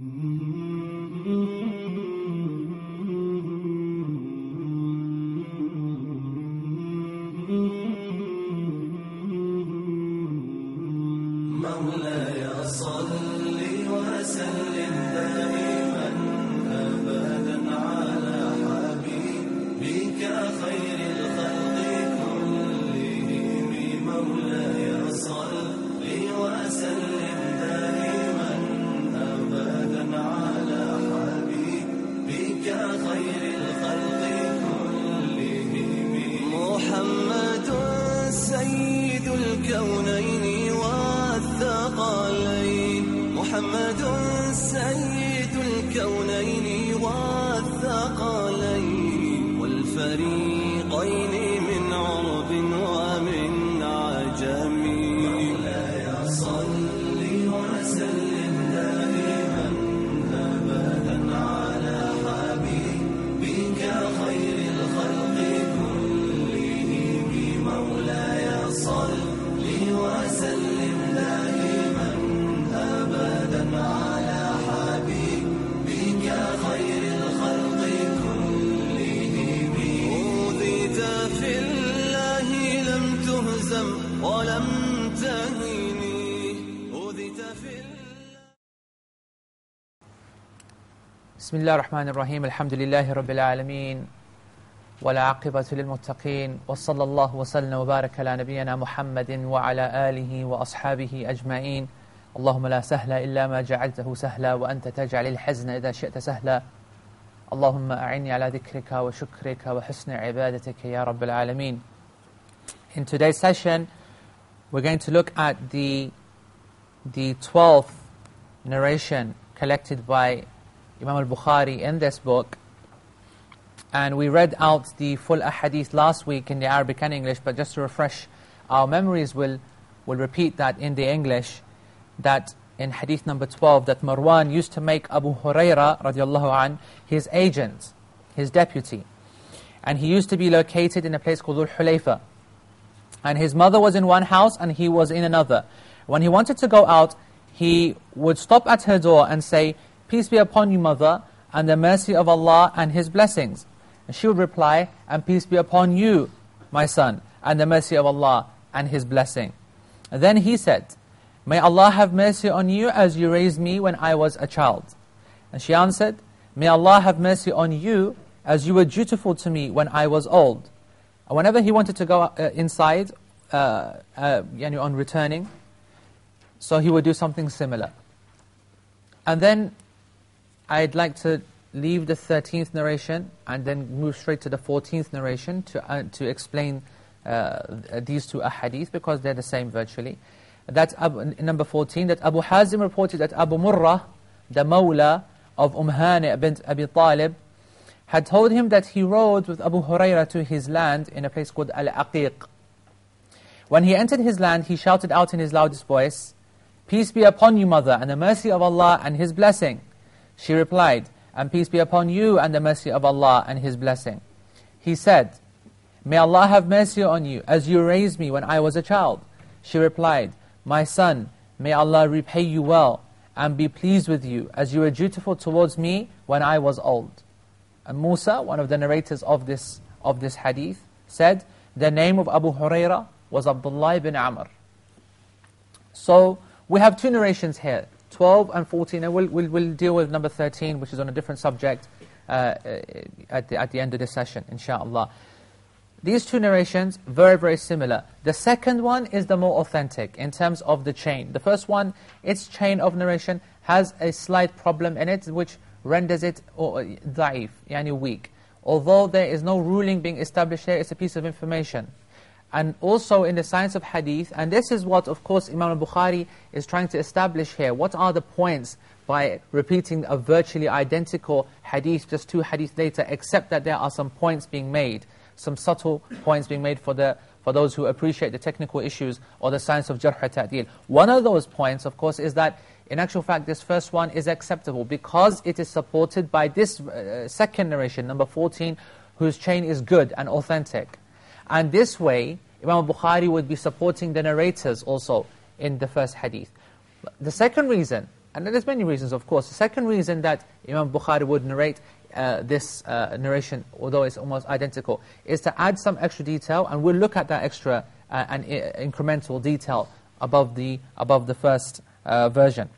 Mm-hmm. ولم تهني اوذيت في الله بسم الله الرحمن الرحيم الحمد لله رب العالمين والعاقبة للمتقين وصلى الله وسلم وبارك على نبينا محمد وعلى آله وأصحابه أجمعين اللهم لا سهل إلا ما جعلته سهلا وأنت تجعل الحزن إذا شئت سهلا اللهم أعني على ذكرك وشكرك وحسن عبادتك يا رب العالمين In today's session we're going to look at the the 12th narration collected by Imam al-Bukhari in this book. And we read out the full ahadith last week in the Arabic and English but just to refresh our memories we'll, we'll repeat that in the English that in hadith number 12 that Marwan used to make Abu Huraira radiallahu an his agent, his deputy. And he used to be located in a place called Al-Hulayfa and his mother was in one house and he was in another. When he wanted to go out, he would stop at her door and say, Peace be upon you, mother, and the mercy of Allah and His blessings. And she would reply, And peace be upon you, my son, and the mercy of Allah and His blessing. And then he said, May Allah have mercy on you as you raised me when I was a child. And she answered, May Allah have mercy on you as you were dutiful to me when I was old. And whenever he wanted to go uh, inside, uh, uh, on returning, so he would do something similar. And then I'd like to leave the 13th narration and then move straight to the 14th narration to, uh, to explain uh, these two ahadith because they're the same virtually. That's number 14, that Abu Hazim reported that Abu Murrah, the Mawla of Umhani bint Abi Talib, had told him that he rode with Abu Huraira to his land in a place called Al-Aqiq. When he entered his land, he shouted out in his loudest voice, Peace be upon you, mother, and the mercy of Allah and His blessing. She replied, And peace be upon you and the mercy of Allah and His blessing. He said, May Allah have mercy on you, as you raised me when I was a child. She replied, My son, may Allah repay you well, and be pleased with you, as you were dutiful towards me when I was old. And Musa, one of the narrators of this, of this hadith, said, the name of Abu Huraira was Abdullah ibn Amr. So, we have two narrations here, 12 and 14, and we'll, we'll, we'll deal with number 13, which is on a different subject, uh, at, the, at the end of this session, inshaAllah. These two narrations, very, very similar. The second one is the more authentic in terms of the chain. The first one, its chain of narration, has a slight problem in it, which renders it uh, da'if, yani weak. Although there is no ruling being established here, it's a piece of information. And also in the science of hadith, and this is what, of course, Imam al-Bukhari is trying to establish here. What are the points by repeating a virtually identical hadith just two hadith later, except that there are some points being made, some subtle points being made for the for those who appreciate the technical issues or the science of jarh ta'dil. One of those points, of course, is that in actual fact, this first one is acceptable because it is supported by this uh, second narration, number 14, whose chain is good and authentic. And this way, Imam Bukhari would be supporting the narrators also in the first hadith. The second reason and there's many reasons, of course. The second reason that Imam Bukhari would narrate uh, this uh, narration, although it's almost identical, is to add some extra detail, and we'll look at that extra uh, and incremental detail above the, above the first uh, version.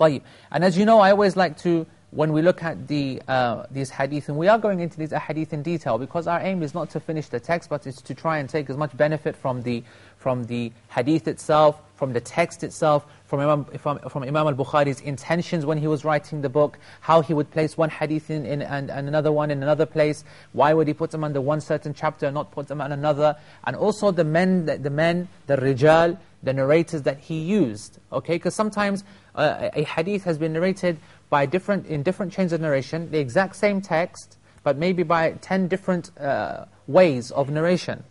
طيب. And as you know, I always like to when we look at the, uh, these hadith, and we are going into these hadith in detail, because our aim is not to finish the text, but it's to try and take as much benefit from the, from the hadith itself, from the text itself, from Imam, from, from Imam al-Bukhari's intentions when he was writing the book, how he would place one hadith in, in and, and another one in another place, why would he put them under one certain chapter and not put them on another, and also the men, the, the men, the rijal, the narrators that he used, okay? Because sometimes uh, a hadith has been narrated by different, in different chains of narration, the exact same text, but maybe by 10 different uh, ways of narration.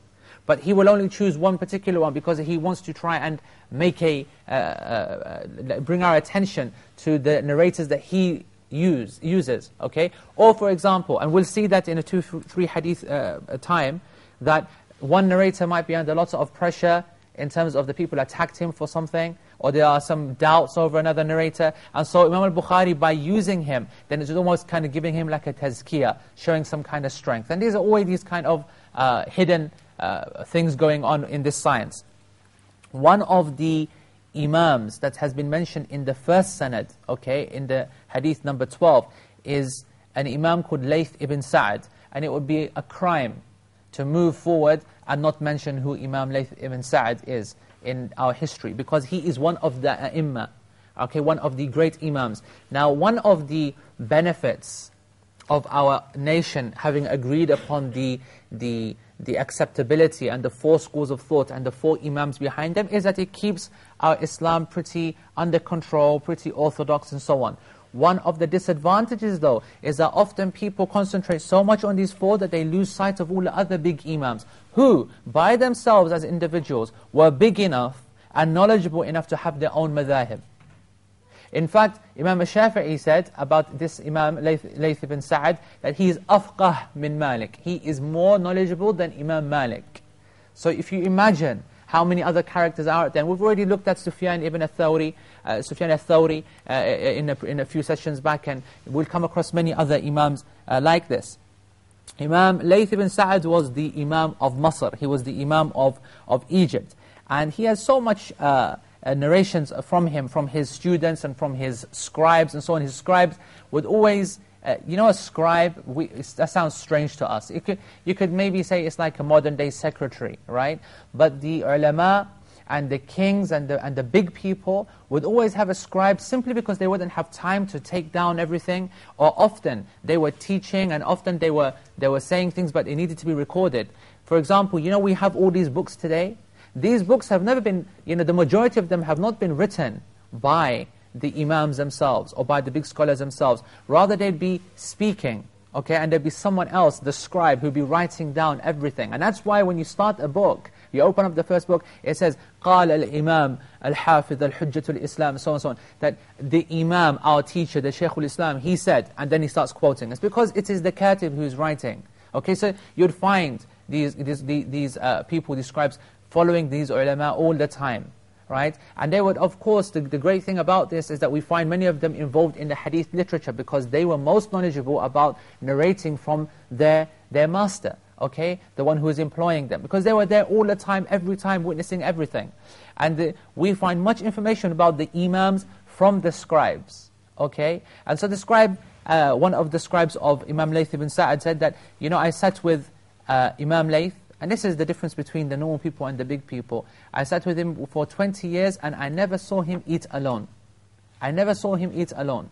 But he will only choose one particular one because he wants to try and make a, uh, uh, bring our attention to the narrators that he use, uses, okay? Or for example, and we'll see that in a two, three hadith uh, time, that one narrator might be under lots of pressure in terms of the people attacked him for something, or there are some doubts over another narrator. And so Imam al-Bukhari, by using him, then it's almost kind of giving him like a tazkiyah, showing some kind of strength. And these are always these kind of uh, hidden uh, things going on in this science. One of the imams that has been mentioned in the first sanad, okay, in the hadith number 12, is an imam called Layth ibn Sa'd. And it would be a crime to move forward and not mention who Imam Layth ibn Sa'd is in our history because he is one of the ai okay, one of the great imams. Now, one of the benefits of our nation having agreed upon the, the, the acceptability and the four schools of thought and the four imams behind them is that it keeps our Islam pretty under control, pretty orthodox and so on. One of the disadvantages though is that often people concentrate so much on these four that they lose sight of all the other big imams who, by themselves as individuals, were big enough and knowledgeable enough to have their own madhahib. In fact, Imam Shafi'i said about this Imam Layth ibn Sa'ad that he is afqah min Malik. He is more knowledgeable than Imam Malik. So if you imagine how many other characters are there, and we've already looked at Sufyan ibn al-Thawri, uh, Sufyan al-Thawri uh, in, a, in a few sessions back, and we'll come across many other imams uh, like this. Imam Layth ibn Sa'ad was the Imam of Masr. He was the Imam of, of Egypt. And he has so much uh, uh, narrations from him, from his students and from his scribes and so on. His scribes would always, uh, you know a scribe, we, that sounds strange to us. Could, you could maybe say it's like a modern day secretary, right? But the ulama and the kings and the, and the big people would always have a scribe simply because they wouldn't have time to take down everything, or often they were teaching and often they were, they were saying things but it needed to be recorded. For example, you know we have all these books today. These books have never been, you know, the majority of them have not been written by the imams themselves or by the big scholars themselves. Rather they'd be speaking, okay, and there'd be someone else, the scribe, who'd be writing down everything. And that's why when you start a book, you open up the first book, it says, قال الإمام الحافظ الحجة الإسلام, so on and so on. That the Imam, our teacher, the Shaykh al-Islam, he said, and then he starts quoting. It's because it is the katib who's writing. Okay, so you'd find these, these, these uh, people, these scribes, following these ulama all the time. Right? And they would, of course, the, the great thing about this is that we find many of them involved in the hadith literature because they were most knowledgeable about narrating from their, their master okay? The one who is employing them. Because they were there all the time, every time, witnessing everything. And the, we find much information about the imams from the scribes, okay? And so the scribe, uh, one of the scribes of Imam Layth ibn Sa'ad said that, you know, I sat with uh, Imam Layth, and this is the difference between the normal people and the big people. I sat with him for 20 years, and I never saw him eat alone. I never saw him eat alone.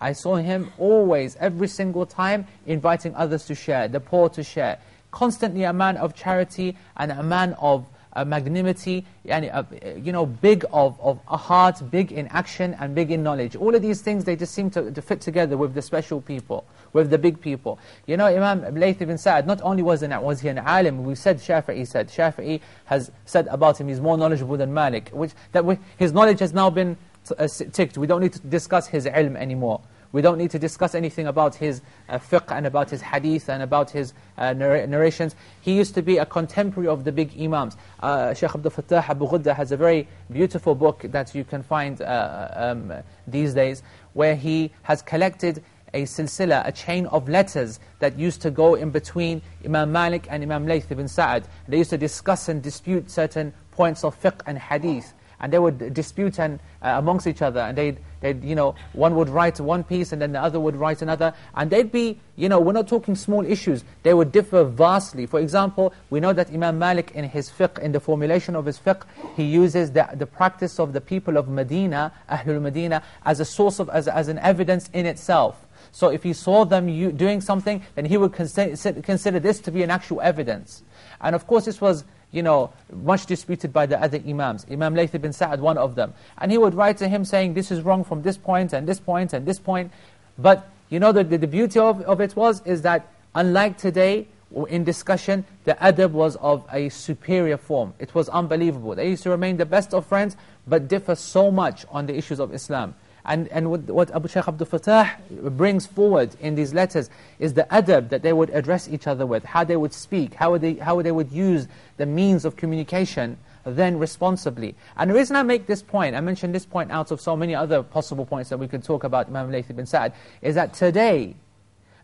I saw him always, every single time, inviting others to share, the poor to share constantly a man of charity and a man of uh, magnanimity, and uh, you know, big of, of a heart, big in action and big in knowledge. All of these things, they just seem to, to fit together with the special people, with the big people. You know, Imam Layth ibn Sa'ad, not only was, an, was he an alim, we said Shafi'i said, Shafi'i has said about him, he's more knowledgeable than Malik, which, that we, his knowledge has now been uh, ticked. We don't need to discuss his ilm anymore. We don't need to discuss anything about his uh, fiqh and about his hadith and about his uh, narr narrations. He used to be a contemporary of the big imams. Uh, Shaykh Abdul Fattah Abu Ghudda has a very beautiful book that you can find uh, um, these days, where he has collected a silsila, a chain of letters that used to go in between Imam Malik and Imam Layth ibn Sa'ad. They used to discuss and dispute certain points of fiqh and hadith. And they would dispute and, uh, amongst each other. And they'd, they'd, you know, one would write one piece and then the other would write another. And they'd be, you know, we're not talking small issues. They would differ vastly. For example, we know that Imam Malik in his fiqh, in the formulation of his fiqh, he uses the, the practice of the people of Medina, Ahlul Medina, as a source of, as, as an evidence in itself. So if he saw them doing something, then he would consider, this to be an actual evidence. And of course this was you know, much disputed by the other imams. Imam Layth ibn Sa'ad, one of them. And he would write to him saying, this is wrong from this point, and this point, and this point. But, you know, the, the, the beauty of, of it was, is that unlike today, in discussion, the adab was of a superior form. It was unbelievable. They used to remain the best of friends, but differ so much on the issues of Islam. And, and what, what Abu Shaykh Abdul Fattah brings forward in these letters is the adab that they would address each other with, how they would speak, how they, how they would use the means of communication then responsibly. And the reason I make this point, I mentioned this point out of so many other possible points that we could talk about Imam Layth ibn Sa'ad, is that today,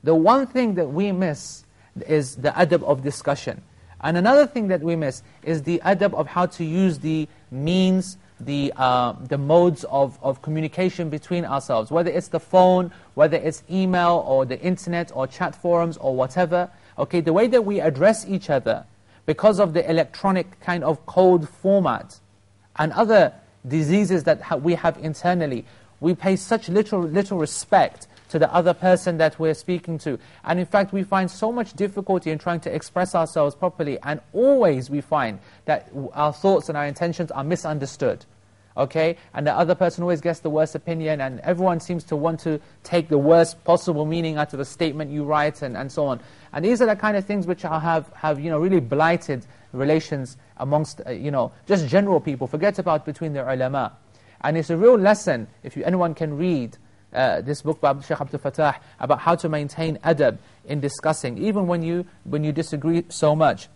the one thing that we miss is the adab of discussion. And another thing that we miss is the adab of how to use the means the, uh, the modes of, of communication between ourselves, whether it's the phone, whether it's email or the internet or chat forums or whatever. Okay, the way that we address each other because of the electronic kind of code format and other diseases that ha we have internally, we pay such little, little respect to the other person that we're speaking to. And in fact, we find so much difficulty in trying to express ourselves properly, and always we find that our thoughts and our intentions are misunderstood. Okay? And the other person always gets the worst opinion, and everyone seems to want to take the worst possible meaning out of a statement you write, and, and so on. And these are the kind of things which have, have you know, really blighted relations amongst, uh, you know, just general people. Forget about between the ulama. And it's a real lesson, if you, anyone can read uh, this book by Sheikh Abdul Fattah about how to maintain adab in discussing, even when you, when you disagree so much.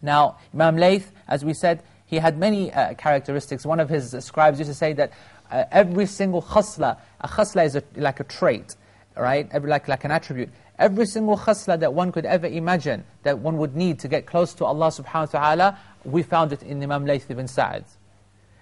Now, Imam Layth, as we said, he had many uh, characteristics. One of his scribes used to say that uh, every single khasla, a khasla is a, like a trait, right? Every, like, like an attribute. Every single khasla that one could ever imagine that one would need to get close to Allah subhanahu wa ta'ala, we found it in Imam Layth ibn Sa'ad.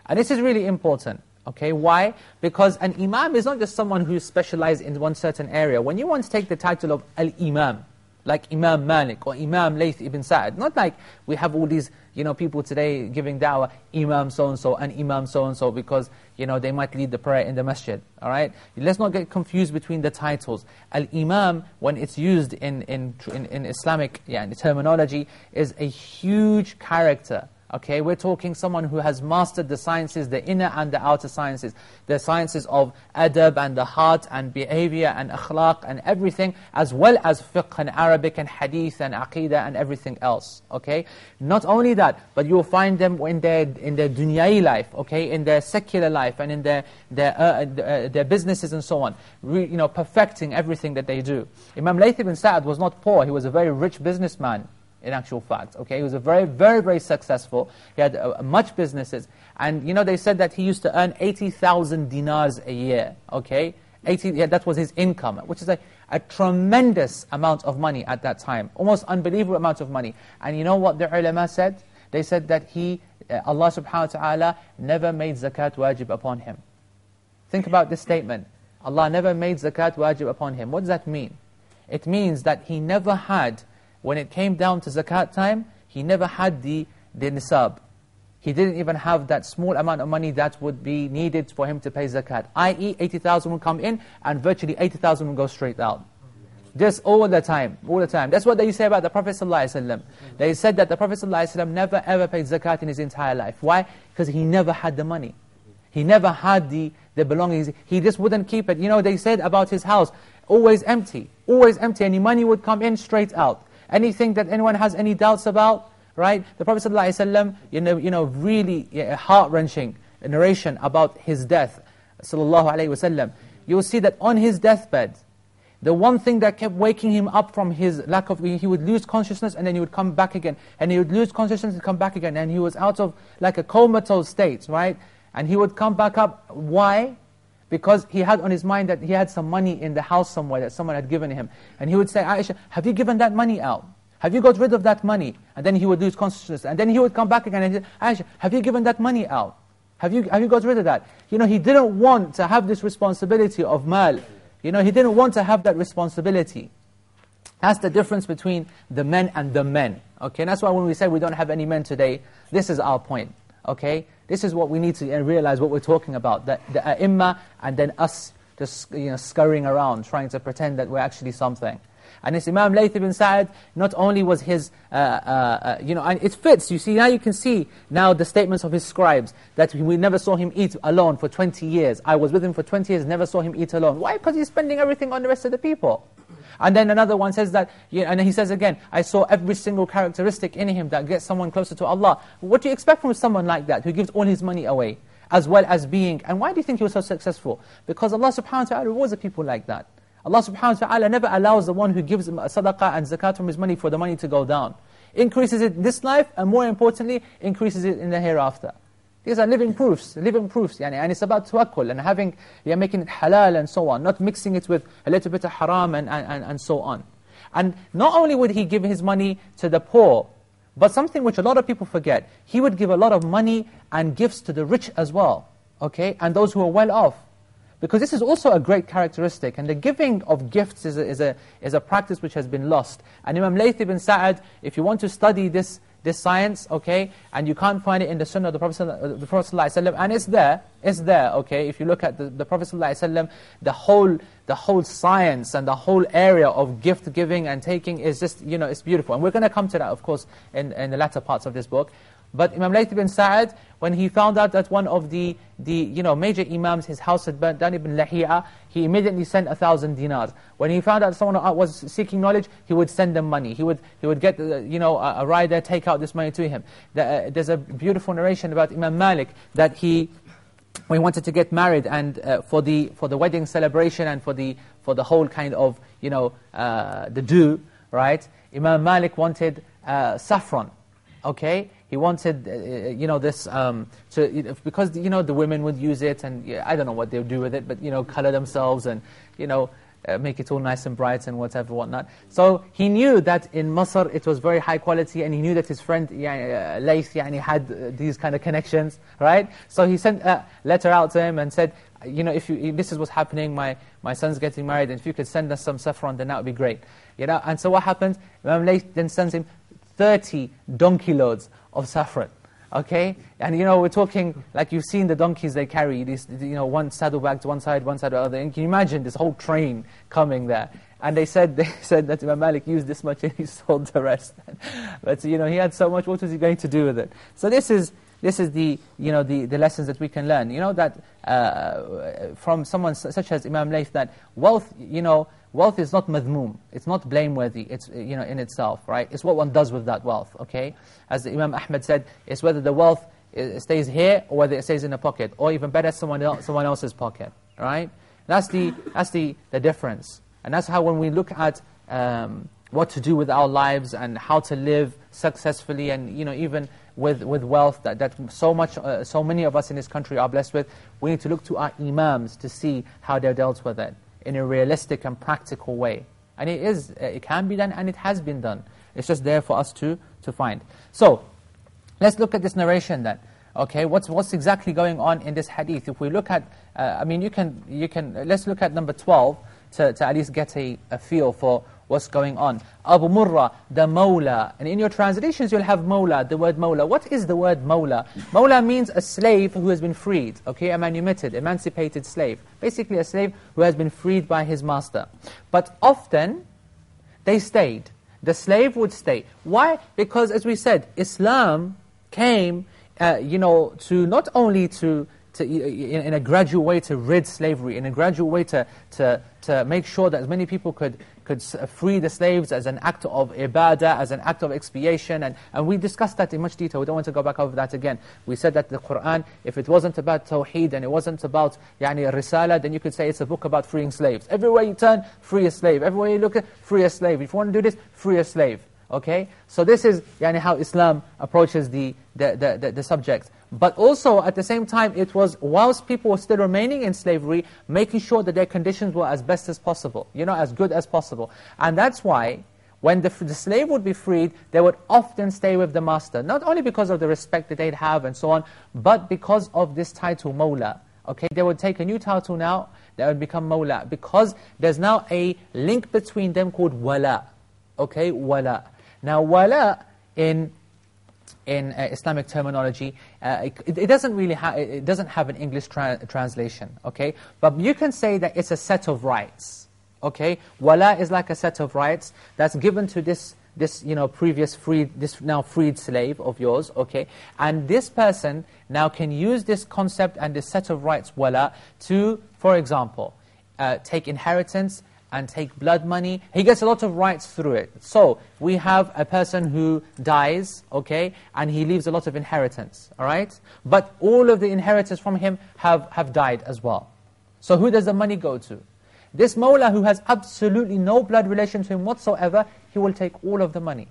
And this is really important. Okay, why? Because an imam is not just someone who specializes in one certain area. When you want to take the title of al-imam, like Imam Malik or Imam Layth ibn Sa'ad, not like we have all these you know, people today giving da'wah, Imam so-and-so and Imam so-and-so because, you know, they might lead the prayer in the masjid, all right? Let's not get confused between the titles. Al-Imam, when it's used in, in, in, in Islamic yeah, terminology, is a huge character, Okay, we're talking someone who has mastered the sciences, the inner and the outer sciences, the sciences of adab and the heart and behavior and akhlaq and everything, as well as fiqh and Arabic and hadith and aqidah and everything else. Okay, not only that, but you'll find them in their in their dunyai life, okay, in their secular life and in their their uh, uh, their businesses and so on, Re, you know, perfecting everything that they do. Imam Layth ibn Sa'ad was not poor; he was a very rich businessman in actual fact. Okay, he was a very, very, very successful. He had uh, much businesses, and you know they said that he used to earn eighty thousand dinars a year. Okay, eighty. Yeah, that was his income, which is a, a tremendous amount of money at that time, almost unbelievable amount of money. And you know what the ulama said? They said that he, uh, Allah subhanahu wa taala, never made zakat wajib upon him. Think about this statement. Allah never made zakat wajib upon him. What does that mean? It means that he never had when it came down to zakat time, he never had the, the nisab. He didn't even have that small amount of money that would be needed for him to pay zakat. I.e., 80,000 would come in, and virtually 80,000 would go straight out. Just all the time, all the time. That's what they say about the Prophet ﷺ. They said that the Prophet ﷺ never ever paid zakat in his entire life. Why? Because he never had the money. He never had the, the belongings. He just wouldn't keep it. You know, they said about his house, always empty, always empty. Any money would come in straight out. Anything that anyone has any doubts about, right? The Prophet ﷺ, you know, you know really heart-wrenching narration about his death, sallallahu alaihi wasallam. you'll see that on his deathbed, the one thing that kept waking him up from his lack of, he would lose consciousness and then he would come back again. And he would lose consciousness and come back again. And he was out of like a comatose state, right? And he would come back up. Why? Because he had on his mind that he had some money in the house somewhere that someone had given him. And he would say, Aisha, have you given that money out? Have you got rid of that money? And then he would lose consciousness. And then he would come back again and said, Aisha, have you given that money out? Have you, have you got rid of that? You know, he didn't want to have this responsibility of mal. You know, he didn't want to have that responsibility. That's the difference between the men and the men. Okay, and that's why when we say we don't have any men today, this is our point. Okay, this is what we need to uh, realize what we're talking about. The, uh, the ai and then us just you know, scurrying around, trying to pretend that we're actually something. And this Imam Layth ibn Sa'ad, not only was his, uh, uh, uh, you know, and it fits, you see, now you can see now the statements of his scribes, that we never saw him eat alone for 20 years. I was with him for 20 years, never saw him eat alone. Why? Because he's spending everything on the rest of the people. And then another one says that, you know, and he says again, I saw every single characteristic in him that gets someone closer to Allah. What do you expect from someone like that, who gives all his money away, as well as being, and why do you think he was so successful? Because Allah subhanahu wa ta'ala rewards the people like that. Allah subhanahu wa ta'ala never allows the one who gives sadaqah and zakat from his money for the money to go down. Increases it in this life, and more importantly, increases it in the hereafter. These are living proofs, living proofs, yani, and it's about tawakkul and having, yeah, making it halal and so on, not mixing it with a little bit of haram and, and, and so on. And not only would he give his money to the poor, but something which a lot of people forget, he would give a lot of money and gifts to the rich as well, okay, and those who are well off. Because this is also a great characteristic, and the giving of gifts is a, is a, is a practice which has been lost. And Imam Layth ibn Sa'ad, if you want to study this, this science, okay, and you can't find it in the Sunnah of the Prophet, the Prophet ﷺ, and it's there, it's there, okay, if you look at the, the Prophet ﷺ, the whole, the whole science and the whole area of gift giving and taking is just, you know, it's beautiful. And we're going to come to that, of course, in, in the latter parts of this book. But Imam Layth ibn Sa'ad, when he found out that one of the, the you know, major imams, his house had burnt down, Ibn Lahi'a, he immediately sent a thousand dinars. When he found out someone was seeking knowledge, he would send them money. He would, he would get, uh, you know, a, a rider, take out this money to him. Uh, there's a beautiful narration about Imam Malik, that he, when he wanted to get married, and uh, for, the, for the wedding celebration and for the, for the whole kind of, you know, uh, the do, right? Imam Malik wanted uh, saffron, okay? He wanted, uh, uh, you know, this um, to because you know the women would use it, and yeah, I don't know what they would do with it, but you know, color themselves and you know, uh, make it all nice and bright and whatever, whatnot. So he knew that in Masr it was very high quality, and he knew that his friend يعني, uh, Layth يعني, had uh, these kind of connections, right? So he sent a letter out to him and said, you know, if you, this is what's happening, my, my son's getting married, and if you could send us some saffron, then that would be great. You know, and so what happens? Imam Layth then sends him 30 donkey loads of saffron. Okay? And you know, we're talking, like you've seen the donkeys they carry, these, you know, one saddlebag to one side, one side to the other. And can you imagine this whole train coming there? And they said, they said that Imam Malik used this much and he sold the rest. but you know, he had so much, what was he going to do with it? So this is, this is the, you know, the, the lessons that we can learn. You know, that uh, from someone such as Imam Layth, that wealth, you know, Wealth is not madhmoom. It's not blameworthy it's, you know, in itself, right? It's what one does with that wealth, okay? As the Imam Ahmed said, it's whether the wealth stays here or whether it stays in a pocket, or even better, someone, else, someone else's pocket, right? That's, the, that's the, the difference. And that's how when we look at um, what to do with our lives and how to live successfully and, you know, even with, with wealth that, that so, much, uh, so many of us in this country are blessed with, we need to look to our imams to see how they're dealt with it in a realistic and practical way. And it is, it can be done and it has been done. It's just there for us to, to find. So, let's look at this narration then. Okay, what's, what's exactly going on in this hadith? If we look at, uh, I mean, you can, you can, let's look at number 12 to, to at least get a, a feel for what's going on. Abu Murrah, the Mawla. And in your translations you'll have Mawla, the word Mawla. What is the word Mawla? Mawla means a slave who has been freed, okay, a manumitted, emancipated slave. Basically a slave who has been freed by his master. But often, they stayed. The slave would stay. Why? Because as we said, Islam came, uh, you know, to not only to to, in, in, a gradual way to rid slavery, in a gradual way to, to, to make sure that as many people could could uh, free the slaves as an act of ibadah, as an act of expiation, and, and we discussed that in much detail. We don't want to go back over that again. We said that the Qur'an, if it wasn't about tawheed and it wasn't about yani, risala, then you could say it's a book about freeing slaves. Everywhere you turn, free a slave. Everywhere you look free a slave. If you want to do this, free a slave. Okay? So this is yani, how Islam approaches the, the, the, the, the subject. But also, at the same time, it was, whilst people were still remaining in slavery, making sure that their conditions were as best as possible, you know, as good as possible. And that's why, when the, the slave would be freed, they would often stay with the master. Not only because of the respect that they'd have and so on, but because of this title, Mawla. Okay, they would take a new title now, they would become Mawla. Because there's now a link between them called Wala. Okay, Wala. Now, Wala in in uh, Islamic terminology, uh, it, it, doesn't really it doesn't have an English tra translation, okay? But you can say that it's a set of rights, okay? Wala is like a set of rights that's given to this this you know previous freed this now freed slave of yours, okay? And this person now can use this concept and this set of rights wala to, for example, uh, take inheritance and take blood money. He gets a lot of rights through it. So, we have a person who dies, okay, and he leaves a lot of inheritance, all right? But all of the inheritors from him have, have died as well. So who does the money go to? This Mawla who has absolutely no blood relation to him whatsoever, he will take all of the money.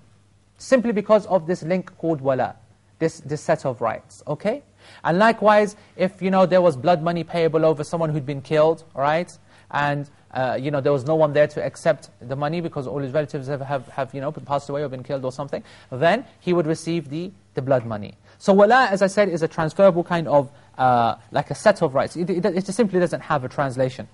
Simply because of this link called wala, this, this set of rights, okay? And likewise, if you know there was blood money payable over someone who'd been killed, all right? And uh, you know, there was no one there to accept the money because all his relatives have, have, have, you know, passed away or been killed or something, then he would receive the, the blood money. So wala, as I said, is a transferable kind of, uh, like a set of rights. It, it, it simply doesn't have a translation.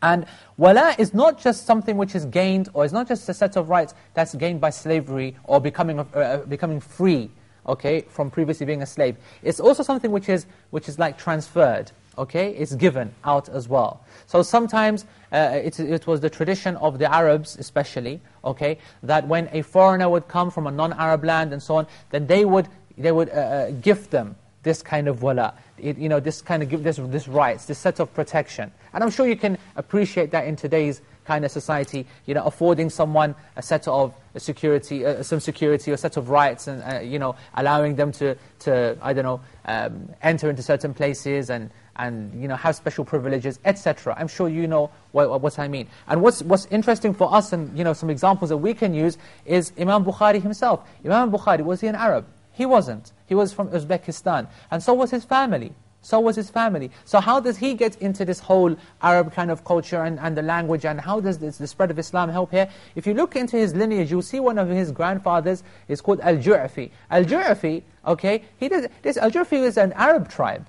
And wala is not just something which is gained, or it's not just a set of rights that's gained by slavery or becoming, uh, uh becoming free, okay, from previously being a slave. It's also something which is, which is like transferred okay, it's given out as well. So sometimes uh, it, it was the tradition of the Arabs especially, okay, that when a foreigner would come from a non-Arab land and so on, then they would, they would uh, uh, gift them this kind of wala, it, you know, this kind of give this, this rights, this set of protection. And I'm sure you can appreciate that in today's kind of society, you know, affording someone a set of security, uh, some security, a set of rights, and uh, you know, allowing them to, to I don't know, um, enter into certain places and and you know have special privileges, etc. I'm sure you know what, what, I mean. And what's what's interesting for us, and you know some examples that we can use is Imam Bukhari himself. Imam Bukhari was he an Arab? He wasn't. He was from Uzbekistan, and so was his family. So was his family. So how does he get into this whole Arab kind of culture and, and the language, and how does this, the spread of Islam help here? If you look into his lineage, you'll see one of his grandfathers is called Al-Ju'fi. Al-Ju'fi, okay, he does, this Al-Ju'fi is an Arab tribe.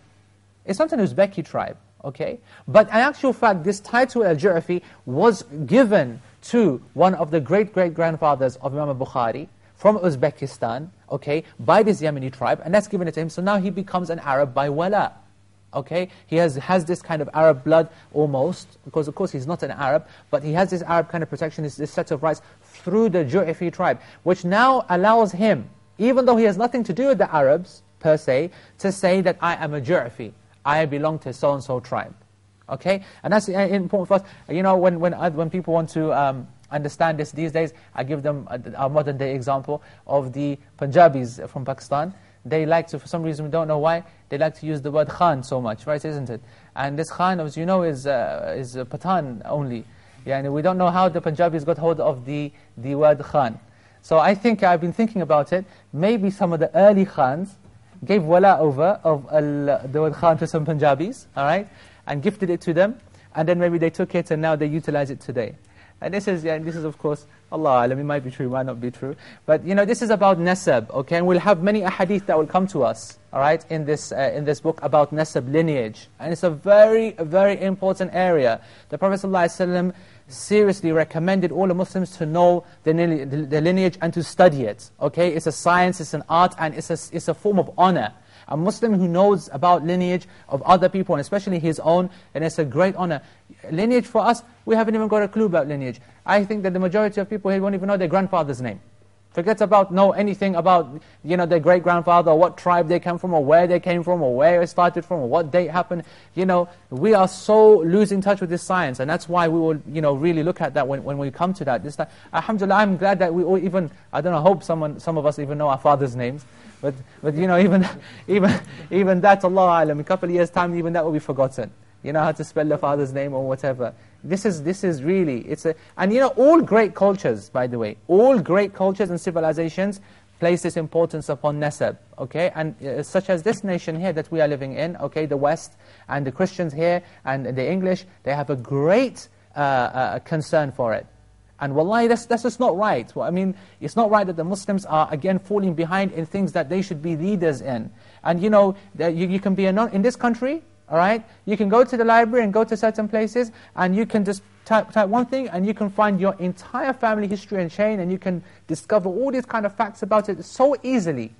It's not an Uzbeki tribe, okay? But in actual fact, this title al-Ju'fi was given to one of the great-great-grandfathers of Imam Bukhari from Uzbekistan, okay, by this Yemeni tribe, and that's given it to him. So now he becomes an Arab by wala. Okay, he has, has this kind of Arab blood almost, because of course he's not an Arab, but he has this Arab kind of protection, this, this set of rights through the Ju'fi tribe, which now allows him, even though he has nothing to do with the Arabs, per se, to say that I am a Ju'fi. I belong to so-and-so tribe. Okay? And that's important for us. You know, when, when, when people want to um, understand this these days, I give them a, a modern day example of the Punjabis from Pakistan. They like to, for some reason, we don't know why, they like to use the word Khan so much, right, isn't it? And this Khan, as you know, is, uh, is Pathan only. Yeah, and we don't know how the Punjabis got hold of the, the word Khan. So I think, I've been thinking about it, maybe some of the early Khans, gave wala over of al, the Khan to some Punjabis, all right, and gifted it to them, and then maybe they took it and now they utilize it today. And this is, yeah, this is of course, Allah Alam, it might be true, might not be true. But, you know, this is about nasab, okay? And we'll have many ahadith that will come to us, all right, in this, uh, in this book about nasab, lineage. And it's a very, very important area. The Prophet ﷺ seriously recommended all the Muslims to know their, the lineage and to study it. Okay, It's a science, it's an art, and it's a, it's a form of honor. A Muslim who knows about lineage of other people, and especially his own, and it's a great honor. Lineage for us, we haven't even got a clue about lineage. I think that the majority of people here won't even know their grandfather's name. Forget about know anything about you know their great grandfather or what tribe they came from or where they came from or where it started from or what date happened. You know, we are so losing touch with this science, and that's why we will you know really look at that when, when we come to that. This time, Alhamdulillah, I'm glad that we all even I don't know. Hope someone some of us even know our fathers' names, but but you know even even even that Allah in a couple of years time even that will be forgotten. You know how to spell the father's name or whatever. This is, this is really, it's a, and you know, all great cultures, by the way, all great cultures and civilizations place this importance upon nasab, okay? And uh, such as this nation here that we are living in, okay, the West, and the Christians here, and the English, they have a great uh, uh, concern for it. And wallahi, that's, that's just not right. Well, I mean, it's not right that the Muslims are, again, falling behind in things that they should be leaders in. And you know, you, you can be a non, in this country, all right? You can go to the library and go to certain places and you can just type, type one thing and you can find your entire family history and chain and you can discover all these kind of facts about it so easily.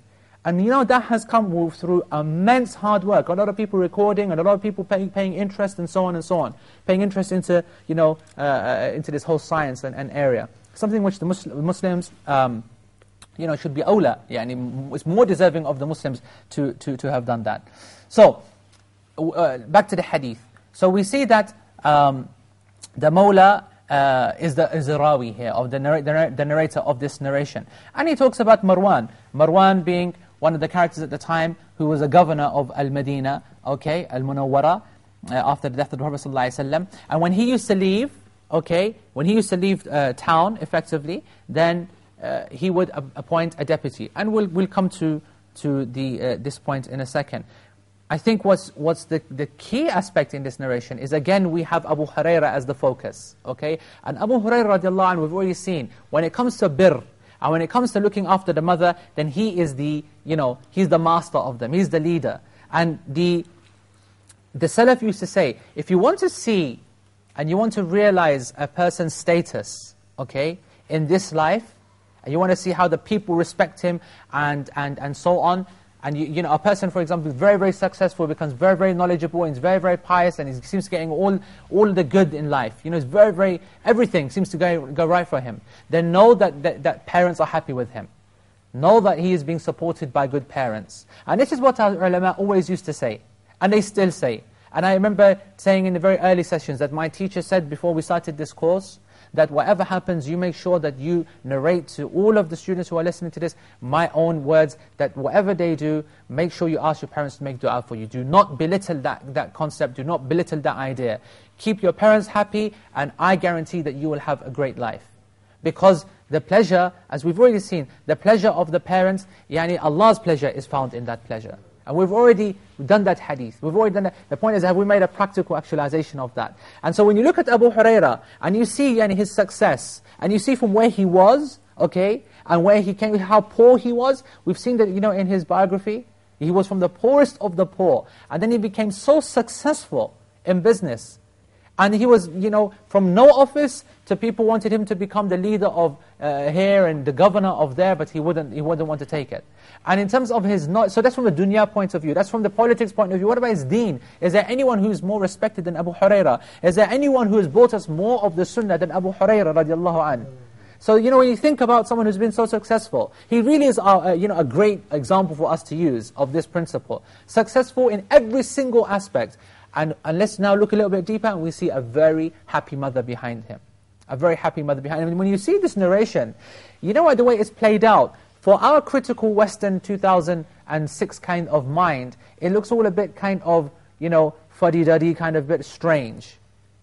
And you know, that has come through immense hard work. A lot of people recording and a lot of people paying, paying interest and so on and so on. Paying interest into, you know, uh, uh into this whole science and, and, area. Something which the Muslims, um, you know, should be awla. Yani, it's more deserving of the Muslims to, to, to have done that. So, uh, back to the hadith. So we see that um, the Mawla uh, is, the, is the rawi here, of the, narr the, narrator of this narration. And he talks about Marwan. Marwan being one of the characters at the time who was a governor of Al-Madinah, okay, Al-Munawwara, uh, after the death of the Prophet ﷺ. And when he used to leave, okay, when he used to leave uh, town, effectively, then uh, he would appoint a deputy. And we'll, we'll come to, to the, uh, this point in a second. I think what's, what's the, the key aspect in this narration is, again, we have Abu Huraira as the focus, okay? And Abu Huraira radiallahu anhu, we've already seen, when it comes to birr, and when it comes to looking after the mother, then he is the, you know, he's the master of them, he's the leader. And the, the Salaf used to say, if you want to see, and you want to realize a person's status, okay, in this life, and you want to see how the people respect him, and, and, and so on, and you, you know, a person, for example, is very, very successful, becomes very, very knowledgeable, and is very, very pious, and he seems to getting all, all the good in life. You know, it's very, very, everything seems to go, go right for him. Then know that, that, that parents are happy with him. Know that he is being supported by good parents. And this is what our ulama always used to say, and they still say. And I remember saying in the very early sessions that my teacher said before we started this course, that whatever happens, you make sure that you narrate to all of the students who are listening to this, my own words, that whatever they do, make sure you ask your parents to make dua for you. Do not belittle that, that concept, do not belittle that idea. Keep your parents happy, and I guarantee that you will have a great life. Because the pleasure, as we've already seen, the pleasure of the parents, yani Allah's pleasure is found in that pleasure. And we've already done that hadith. We've already done that. The point is, have we made a practical actualization of that? And so when you look at Abu Huraira, and you see yani, his success, and you see from where he was, okay, and where he came, how poor he was, we've seen that, you know, in his biography, he was from the poorest of the poor. And then he became so successful in business. And he was, you know, from no office to people wanted him to become the leader of uh, here and the governor of there, but he wouldn't, he wouldn't want to take it. And in terms of his, not, so that's from the dunya point of view, that's from the politics point of view. What about his deen? Is there anyone who is more respected than Abu Huraira? Is there anyone who has brought us more of the sunnah than Abu Huraira radiallahu an? So, you know, when you think about someone who's been so successful, he really is, uh, you know, a great example for us to use of this principle. Successful in every single aspect. And, and let's now look a little bit deeper and we see a very happy mother behind him. A very happy mother behind him. And when you see this narration, you know what, the way it's played out, for our critical Western 2006 kind of mind, it looks all a bit kind of, you know, fuddy-duddy, kind of bit strange,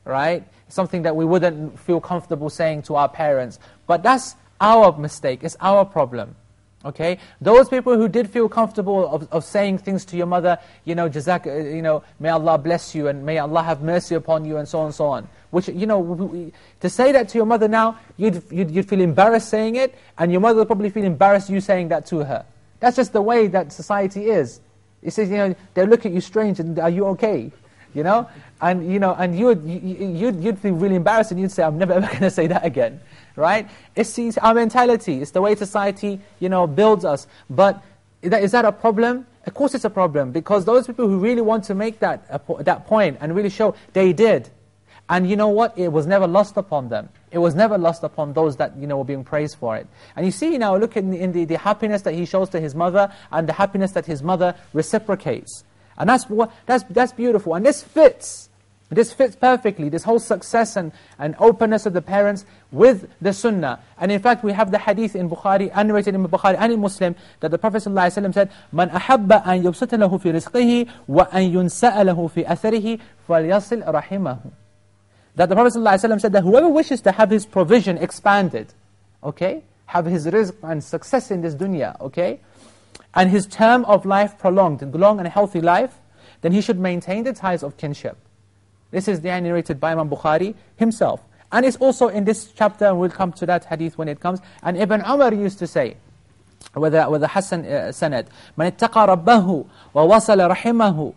right? Something that we wouldn't feel comfortable saying to our parents. But that's our mistake, it's our problem. Okay, those people who did feel comfortable of, of saying things to your mother, you know, jazak, uh, you know, may Allah bless you and may Allah have mercy upon you and so on and so on. Which, you know, to say that to your mother now, you'd, you'd, you'd feel embarrassed saying it, and your mother would probably feel embarrassed you saying that to her. That's just the way that society is. It says, you know, they look at you strange and are you okay? You know? And, you know, and you would, you'd, you'd feel really embarrassed and you'd say, I'm never ever going to say that again right? It's our mentality. It's the way society, you know, builds us. But is that a problem? Of course it's a problem, because those people who really want to make that, uh, that point and really show, they did. And you know what? It was never lost upon them. It was never lost upon those that you know were being praised for it. And you see now, look in, the, in the, the happiness that he shows to his mother and the happiness that his mother reciprocates. And that's, that's, that's beautiful. And this fits. This fits perfectly, this whole success and, and openness of the parents with the sunnah. And in fact, we have the hadith in Bukhari, and narrated in Bukhari and in Muslim, that the Prophet ﷺ said, مَنْ أَحَبَّ أَنْ يُبْسَتَ لَهُ فِي رِزْقِهِ وَأَنْ يُنْسَأَ لَهُ فِي أَثَرِهِ فَلْيَصِلْ رَحِمَهُ That the Prophet ﷺ said that whoever wishes to have his provision expanded, okay, have his rizq and success in this dunya, okay, and his term of life prolonged, long and healthy life, then he should maintain the ties of kinship. This is the narrated by Imam Bukhari himself. And it's also in this chapter, and we'll come to that hadith when it comes. And Ibn Umar used to say, with the, with the Hassan uh, sanad, من اتقى ربه ووصل رحمه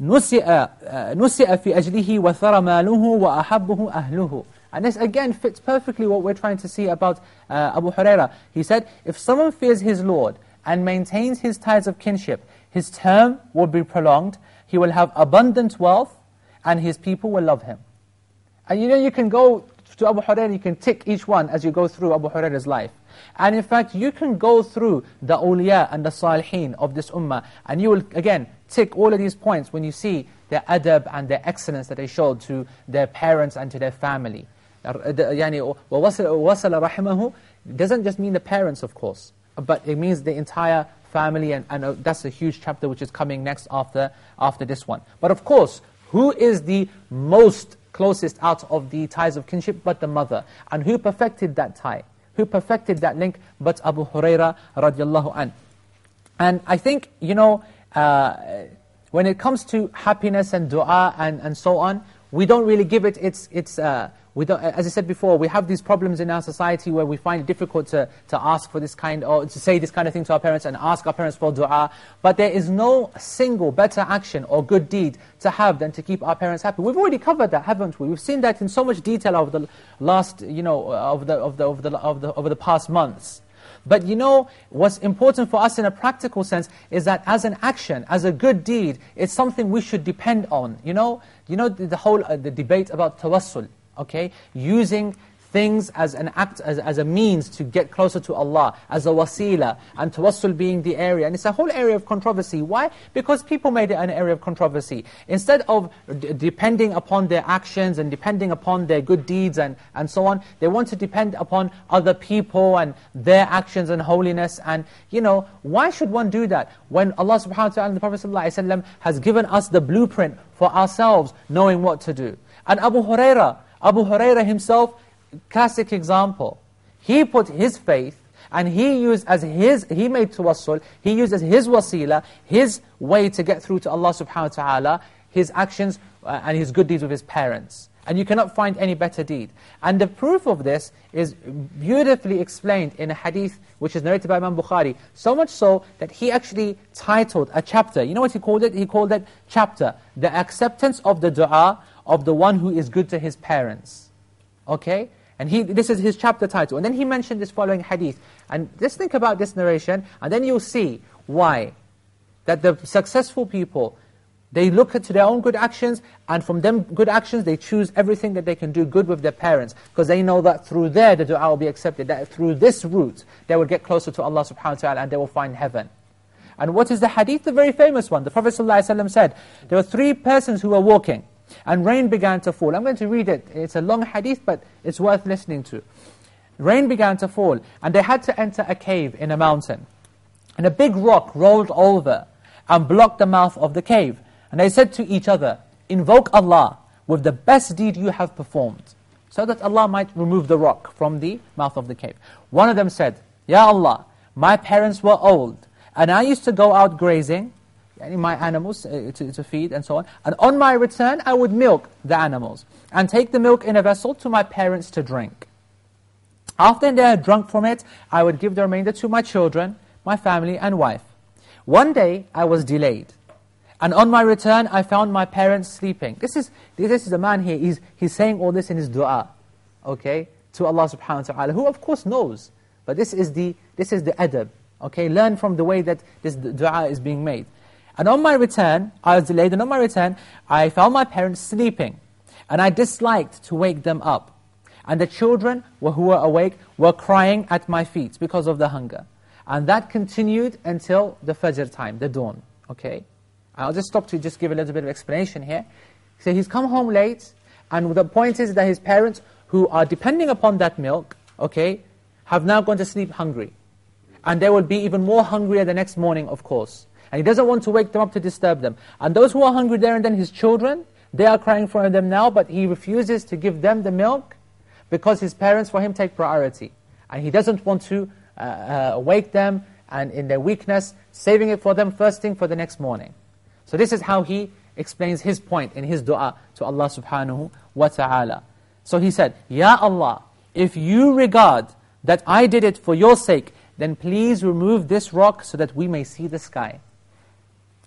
نسئ, نسئ في أجله وثر ماله وأحبه أهله. And this again fits perfectly what we're trying to see about uh, Abu Huraira. He said, if someone fears his Lord and maintains his ties of kinship, his term will be prolonged, he will have abundant wealth, and his people will love him. And you know, you can go to Abu Hurairah, you can tick each one as you go through Abu Hurairah's life. And in fact, you can go through the awliya and the salihin of this ummah, and you will, again, tick all of these points when you see their adab and their excellence that they showed to their parents and to their family. يعني وَوَصَلَ رَحِمَهُ doesn't just mean the parents, of course, but it means the entire family, and, and uh, that's a huge chapter which is coming next after, after this one. But of course, who is the most closest out of the ties of kinship but the mother? And who perfected that tie? Who perfected that link but Abu Huraira radiallahu an? And I think, you know, uh, when it comes to happiness and dua and, and so on, we don't really give it its, its uh, as I said before, we have these problems in our society where we find it difficult to, to ask for this kind, or to say this kind of thing to our parents and ask our parents for dua. But there is no single better action or good deed to have than to keep our parents happy. We've already covered that, haven't we? We've seen that in so much detail over the last, you know, over the, over the, over the, over the, over the past months. But you know, what's important for us in a practical sense is that as an action, as a good deed, it's something we should depend on. You know, you know the, the whole uh, the debate about tawassul okay? Using things as an act, as, as a means to get closer to Allah, as a wasila, and tawassul being the area. And it's a whole area of controversy. Why? Because people made it an area of controversy. Instead of depending upon their actions and depending upon their good deeds and, and so on, they want to depend upon other people and their actions and holiness. And, you know, why should one do that? When Allah subhanahu wa ta'ala and the Prophet ﷺ has given us the blueprint for ourselves knowing what to do. And Abu Hurairah, Abu Huraira himself, classic example. He put his faith and he used as his, he made tawassul, he used as his wasila, his way to get through to Allah subhanahu wa ta'ala, his actions uh, and his good deeds with his parents. And you cannot find any better deed. And the proof of this is beautifully explained in a hadith which is narrated by Imam Bukhari. So much so that he actually titled a chapter. You know what he called it? He called it chapter. The acceptance of the dua of the one who is good to his parents. Okay? And he, this is his chapter title. And then he mentioned this following hadith. And just think about this narration, and then you'll see why. That the successful people, they look to their own good actions, and from them good actions, they choose everything that they can do good with their parents. Because they know that through there, the dua will be accepted. That through this route, they will get closer to Allah subhanahu wa ta'ala, and they will find heaven. And what is the hadith? The very famous one. The Prophet ﷺ said, there were three persons who were walking and rain began to fall. I'm going to read it. It's a long hadith, but it's worth listening to. Rain began to fall, and they had to enter a cave in a mountain. And a big rock rolled over and blocked the mouth of the cave. And they said to each other, Invoke Allah with the best deed you have performed, so that Allah might remove the rock from the mouth of the cave. One of them said, Ya Allah, my parents were old, and I used to go out grazing, my animals uh, to, to feed and so on. And on my return, I would milk the animals and take the milk in a vessel to my parents to drink. After they had drunk from it, I would give the remainder to my children, my family and wife. One day, I was delayed. And on my return, I found my parents sleeping. This is, this is a man here, he's, he's saying all this in his dua, okay, to Allah subhanahu wa ta'ala, who of course knows. But this is the, this is the adab, okay? Learn from the way that this dua is being made. And on my return, I was delayed, and on my return, I found my parents sleeping. and I disliked to wake them up. And the children who were awake were crying at my feet because of the hunger. And that continued until the Fajr time, the dawn. Okay? I'll just stop to just give a little bit of explanation here. So he's come home late, and the point is that his parents, who are depending upon that milk, okay, have now gone to sleep hungry. And they will be even more hungrier the next morning, of course. And he doesn't want to wake them up to disturb them. And those who are hungry there and then, his children, they are crying for them now, but he refuses to give them the milk because his parents, for him, take priority. And he doesn't want to uh, uh, wake them and in their weakness, saving it for them first thing for the next morning. So this is how he explains his point in his dua to Allah subhanahu wa ta'ala. So he said, Ya Allah, if you regard that I did it for your sake, then please remove this rock so that we may see the sky.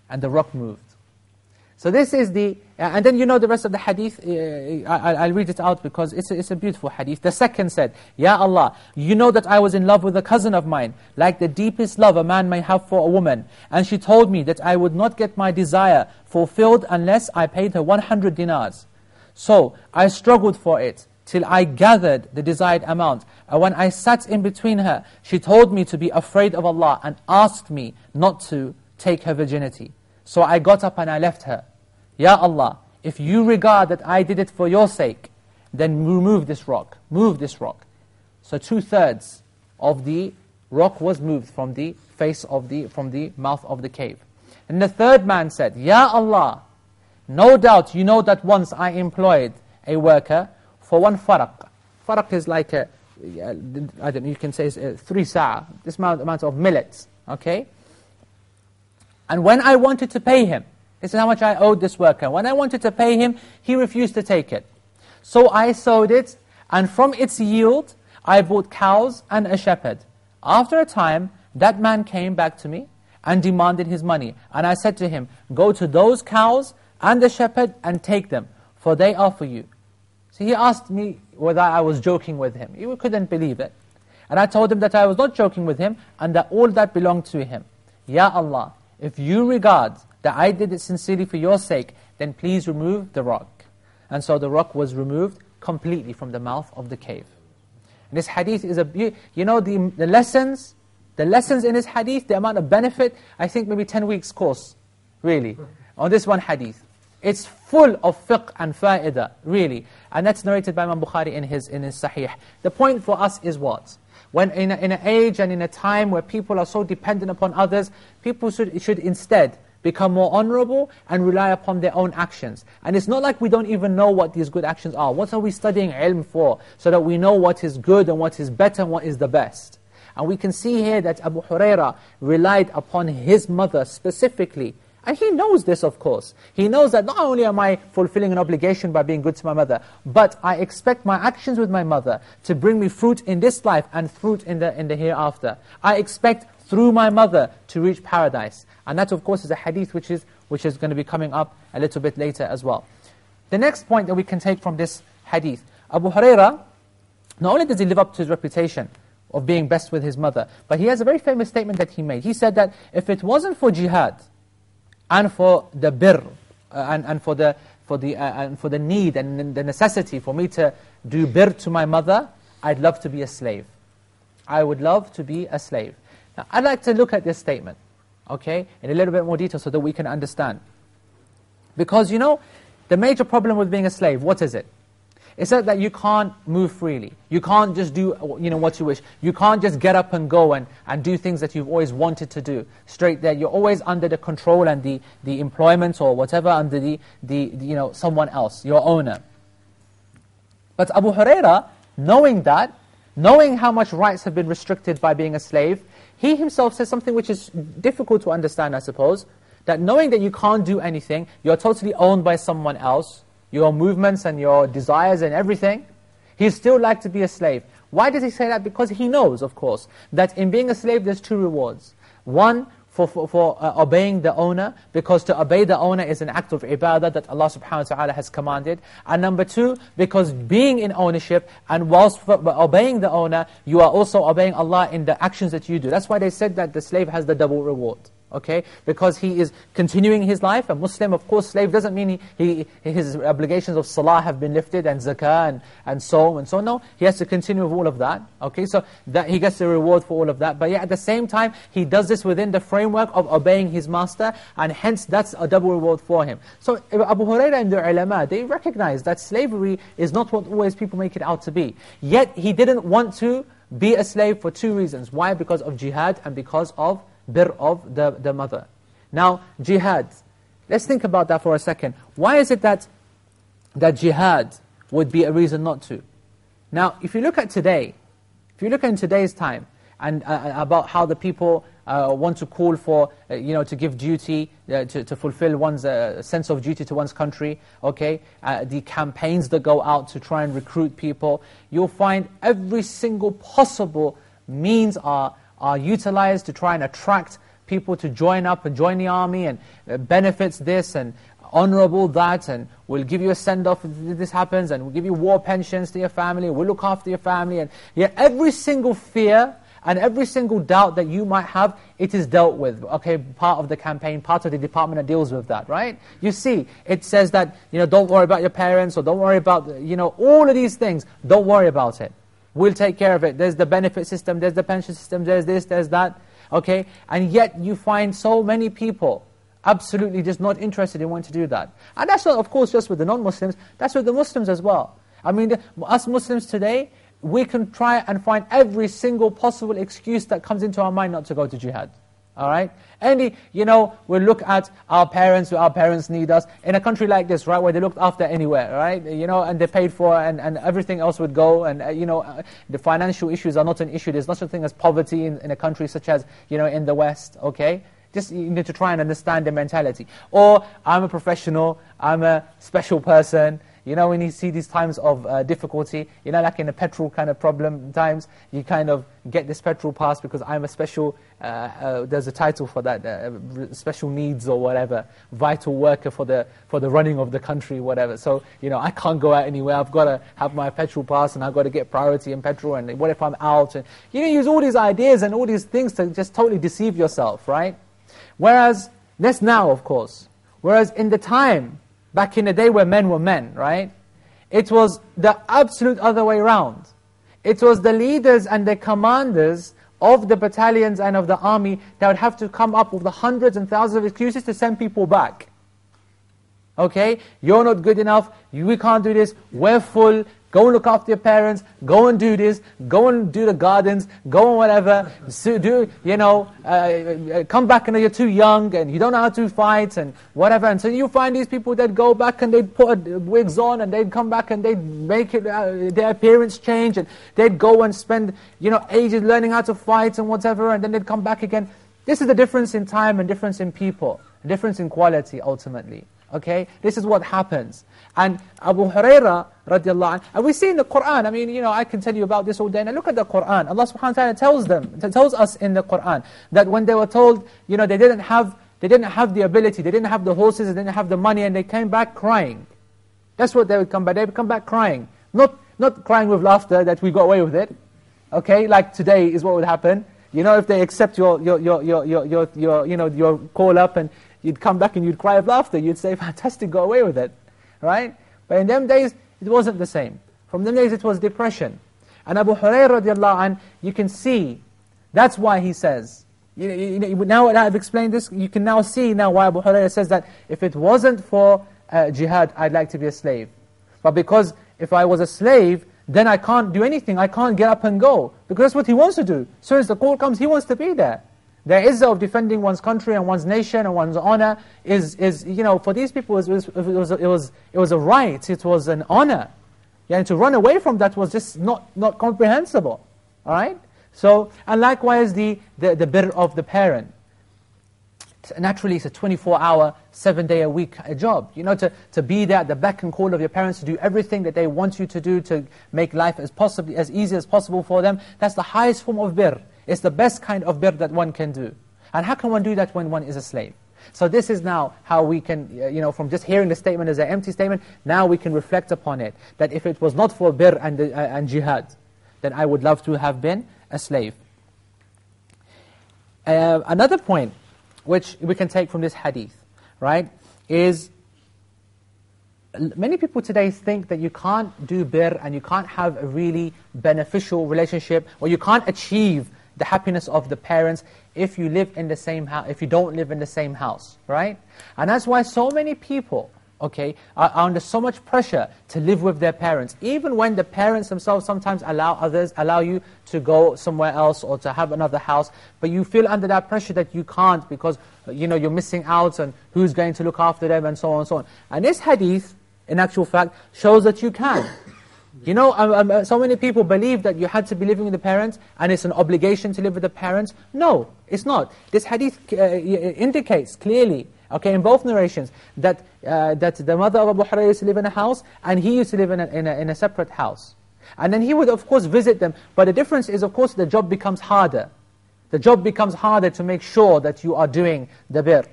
And the rock moved. So this is the, uh, and then you know the rest of the hadith, uh, I, will read it out because it's a, it's a beautiful hadith. The second said, Ya Allah, you know that I was in love with a cousin of mine, like the deepest love a man may have for a woman. And she told me that I would not get my desire fulfilled unless I paid her 100 dinars. So I struggled for it till I gathered the desired amount. And when I sat in between her, she told me to be afraid of Allah and asked me not to take her virginity. So I got up and I left her. Ya Allah, if you regard that I did it for your sake, then remove this rock, move this rock. So two-thirds of the rock was moved from the face of the, from the mouth of the cave. And the third man said, Ya Allah, no doubt you know that once I employed a worker for one faraq. Faraq is like a, I don't know, you can say uh, three sa', this amount, amount of millets, okay? And when I wanted to pay him, this is how much I owed this worker. When I wanted to pay him, he refused to take it. So I sowed it, and from its yield, I bought cows and a shepherd. After a time, that man came back to me and demanded his money. And I said to him, go to those cows and the shepherd and take them, for they are for you. So he asked me whether I was joking with him. He couldn't believe it. And I told him that I was not joking with him, and that all that belonged to him. Ya Allah, if you regard that I did it sincerely for your sake, then please remove the rock. And so the rock was removed completely from the mouth of the cave. And this hadith is a, you know the, the lessons, the lessons in this hadith, the amount of benefit, I think maybe 10 weeks course, really, on this one hadith. It's full of fiqh and fa'idah, really. And that's narrated by Imam Bukhari in his, in his Sahih. The point for us is what? When in, a, in an age and in a time where people are so dependent upon others, people should, should instead become more honorable and rely upon their own actions. And it's not like we don't even know what these good actions are. What are we studying ilm for? So that we know what is good and what is better and what is the best. And we can see here that Abu Huraira relied upon his mother specifically and he knows this, of course. He knows that not only am I fulfilling an obligation by being good to my mother, but I expect my actions with my mother to bring me fruit in this life and fruit in the, in the hereafter. I expect through my mother to reach paradise. And that, of course, is a hadith which is, which is going to be coming up a little bit later as well. The next point that we can take from this hadith, Abu Huraira, not only does he live up to his reputation of being best with his mother, but he has a very famous statement that he made. He said that if it wasn't for jihad, and for the bir, uh, and, and for the for the uh, and for the need and the necessity for me to do bir to my mother, I'd love to be a slave. I would love to be a slave. Now, I'd like to look at this statement, okay, in a little bit more detail so that we can understand. Because, you know, the major problem with being a slave, what is it? It's that you can't move freely. You can't just do you know, what you wish. You can't just get up and go and, and do things that you've always wanted to do. Straight there, you're always under the control and the, the employment or whatever under the, the, the you know, someone else, your owner. But Abu Huraira, knowing that, knowing how much rights have been restricted by being a slave, he himself says something which is difficult to understand, I suppose, that knowing that you can't do anything, you're totally owned by someone else, your movements and your desires and everything, he still like to be a slave. Why does he say that? Because he knows, of course, that in being a slave there's two rewards. One, for, for, for uh, obeying the owner, because to obey the owner is an act of ibadah that Allah subhanahu wa ta'ala has commanded. And number two, because being in ownership and whilst obeying the owner, you are also obeying Allah in the actions that you do. That's why they said that the slave has the double reward. Okay? Because he is continuing his life. A Muslim, of course, slave doesn't mean he, he, his obligations of salah have been lifted and zakah and, and so on and so. No, he has to continue with all of that, okay? So that he gets the reward for all of that. But yet at the same time, he does this within the framework of obeying his master, and hence that's a double reward for him. So Abu Huraira and the ulama, they recognize that slavery is not what always people make it out to be. Yet he didn't want to be a slave for two reasons. Why? Because of jihad and because of bir of the, the mother. Now, jihad. Let's think about that for a second. Why is it that, that jihad would be a reason not to? Now, if you look at today, if you look at today's time, and uh, uh, about how the people uh, want to call for, uh, you know, to give duty, uh, to, to fulfill one's uh, sense of duty to one's country, okay? the campaigns that go out to try and recruit people, you'll find every single possible means are are utilized to try and attract people to join up and join the army and uh, benefits this and honorable that and we'll give you a send-off if this happens and we'll give you war pensions to your family, we'll look after your family and yet every single fear and every single doubt that you might have, it is dealt with. Okay, part of the campaign, part of the department that deals with that, right? You see, it says that, you know, don't worry about your parents or don't worry about, you know, all of these things, don't worry about it. We'll take care of it. There's the benefit system, there's the pension system, there's this, there's that. Okay? And yet you find so many people absolutely just not interested in wanting to do that. And that's not, of course, just with the non-Muslims, that's with the Muslims as well. I mean, us Muslims today, we can try and find every single possible excuse that comes into our mind not to go to jihad. All right? Any, you know, we look at our parents, our parents need us. In a country like this, right, where they looked after anywhere, right? You know, and they paid for, and, and everything else would go, and, uh, you know, uh, the financial issues are not an issue. There's not such a thing as poverty in, in a country such as, you know, in the West, okay? Just you need to try and understand the mentality. Or, I'm a professional, I'm a special person, you know, when you see these times of uh, difficulty, you know, like in the petrol kind of problem times, you kind of get this petrol pass because I'm a special, uh, uh, there's a title for that, uh, special needs or whatever, vital worker for the, for the running of the country, whatever. So, you know, I can't go out anywhere, I've got to have my petrol pass and I've got to get priority in petrol and what if I'm out? And, you know, use all these ideas and all these things to just totally deceive yourself, right? Whereas, that's now, of course. Whereas in the time, back in the day where men were men, right? It was the absolute other way around. It was the leaders and the commanders of the battalions and of the army that would have to come up with the hundreds and thousands of excuses to send people back. Okay? You're not good enough, we can't do this, we're full, Go and look after your parents. Go and do this. Go and do the gardens. Go and whatever. So do you know? Uh, uh, come back and you're too young and you don't know how to fight and whatever. And so you find these people that go back and they'd put wigs on and they'd come back and they'd make it, uh, their appearance change and they'd go and spend you know ages learning how to fight and whatever. And then they'd come back again. This is the difference in time and difference in people, difference in quality ultimately. Okay, this is what happens. And Abu Huraira, radiallahu anh we see in the Qur'an, I mean, you know, I can tell you about this all day, and look at the Qur'an. Allah subhanahu wa ta'ala tells them, tells us in the Qur'an, that when they were told, you know, they didn't have, they didn't have the ability, they didn't have the horses, they didn't have the money, and they came back crying. That's what they would come back, they would come back crying. Not, not crying with laughter that we got away with it, okay, like today is what would happen. You know, if they accept your, your, your, your, your, your, your, you know, your call up and you'd come back and you'd cry of laughter. You'd say, fantastic, go away with it. Right? But in them days, it wasn't the same. From them days, it was depression. And Abu Hurairah radiallahu anh, you can see, that's why he says, you know, you know, now that I've explained this, you can now see now why Abu Hurairah says that if it wasn't for uh, jihad, I'd like to be a slave. But because if I was a slave, then I can't do anything, I can't get up and go. Because that's what he wants to do. So as the call comes, he wants to be there. The izzah of defending one's country and one's nation and one's honor is, is you know, for these people, it was, it was, it was, it was a right, it was an honor. Yeah, and to run away from that was just not, not comprehensible. All right? So, and likewise the, the, the bir of the parent. Naturally, it's a 24-hour, seven-day-a-week uh, job. You know, to, to be there at the beck and call of your parents, to do everything that they want you to do to make life as, possibly, as easy as possible for them. That's the highest form of bir. It's the best kind of bir that one can do. And how can one do that when one is a slave? So this is now how we can, uh, you know, from just hearing the statement as an empty statement, now we can reflect upon it. That if it was not for bir and, uh, and jihad, then I would love to have been a slave. Uh, another point which we can take from this hadith, right, is many people today think that you can't do bir and you can't have a really beneficial relationship or you can't achieve the happiness of the parents if you live in the same house, if you don't live in the same house, right? And that's why so many people, okay, are, are under so much pressure to live with their parents, even when the parents themselves sometimes allow others, allow you to go somewhere else or to have another house, but you feel under that pressure that you can't because, you know, you're missing out and who's going to look after them and so on and so on. And this hadith, in actual fact, shows that you can. You know, um, um, so many people believe that you had to be living with the parents and it's an obligation to live with the parents. No, it's not. This hadith uh, indicates clearly, okay, in both narrations, that, uh, that the mother of Abu Hurairah used to live in a house and he used to live in a, in a, in a separate house. And then he would, of course, visit them. But the difference is, of course, the job becomes harder. The job becomes harder to make sure that you are doing the bir.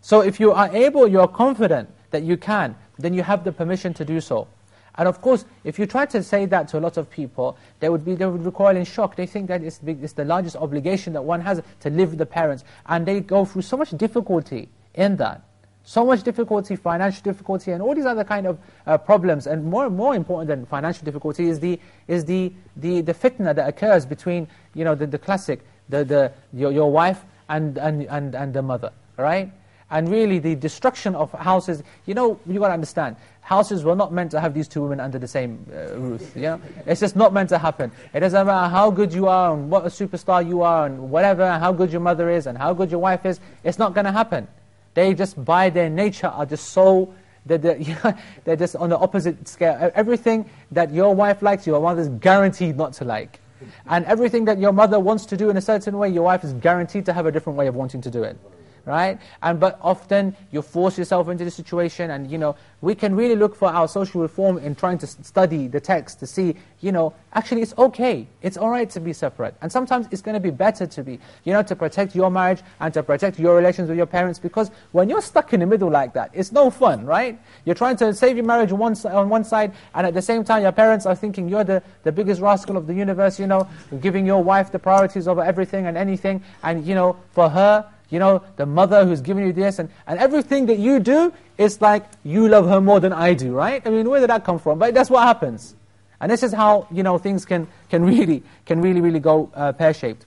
So if you are able, you are confident that you can, then you have the permission to do so. And of course, if you try to say that to a lot of people, they would, be, they would recoil in shock. They think that it's the, it's the largest obligation that one has to live with the parents. And they go through so much difficulty in that. So much difficulty, financial difficulty, and all these other kind of uh, problems. And more more important than financial difficulty is the is the the, the fitna that occurs between you know the, the classic the the your, your wife and and and and the mother, right? And really, the destruction of houses. You know, you got to understand houses were not meant to have these two women under the same uh, roof. Yeah, It's just not meant to happen. It doesn't matter how good you are and what a superstar you are and whatever, and how good your mother is and how good your wife is. It's not going to happen. They just, by their nature, are just so, they're, they're, you know, they're just on the opposite scale. Everything that your wife likes, your mother is guaranteed not to like. And everything that your mother wants to do in a certain way, your wife is guaranteed to have a different way of wanting to do it right? And but often you force yourself into the situation, and you know we can really look for our social reform in trying to study the text to see, you know, actually it's okay, it's all right to be separate, and sometimes it's going to be better to be, you know, to protect your marriage and to protect your relations with your parents, because when you're stuck in the middle like that, it's no fun, right? You're trying to save your marriage on one, on one side, and at the same time your parents are thinking you're the, the biggest rascal of the universe, you know, giving your wife the priorities over everything and anything, and you know, for her, you know, the mother who's giving you this, and, and everything that you do, is like, you love her more than I do, right? I mean, where did that come from? But that's what happens. And this is how, you know, things can, can, really, can really, really go uh, pear-shaped.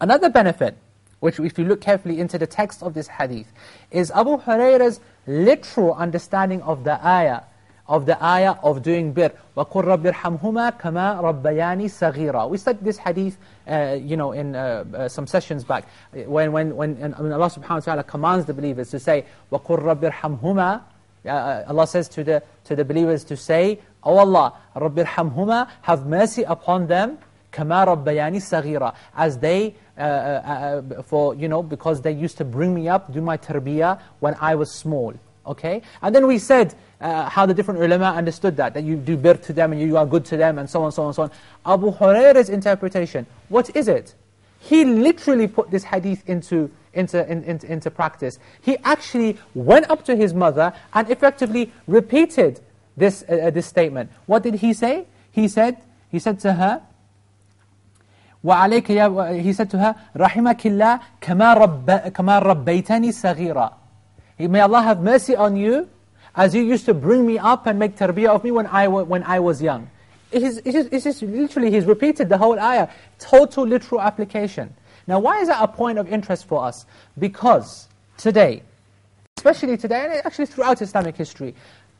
Another benefit, which if you look carefully into the text of this hadith, is Abu Hurairah's literal understanding of the ayah of the ayah of doing bir. وَقُلْ رَبِّ ارْحَمْهُمَا كَمَا رَبَّيَانِ صَغِيرًا We studied this hadith, uh, you know, in uh, uh, some sessions back, when, when, when, when Allah subhanahu wa ta'ala commands the believers to say, وَقُلْ رَبِّ ارْحَمْهُمَا uh, Allah says to the, to the believers to say, O oh Allah, رَبِّ ارْحَمْهُمَا Have mercy upon them, كَمَا رَبَّيَانِ صَغِيرًا As they, uh, uh, for, you know, because they used to bring me up, do my tarbiyah when I was small. Okay? And then we said uh, how the different ulama understood that, that you do bir to them and you are good to them and so on, so on, so on. Abu Huraira's interpretation, what is it? He literally put this hadith into, into, in, into practice. He actually went up to his mother and effectively repeated this, uh, uh this statement. What did he say? He said, he said to her, وعليك يا, he said to her, رحمك الله كما, رب, كما ربيتني صغيرا May Allah have mercy on you as you used to bring me up and make tarbiyah of me when I, when I was young. It is, it, is, it is literally, he's repeated the whole ayah. Total literal application. Now why is that a point of interest for us? Because today, especially today, and actually throughout Islamic history,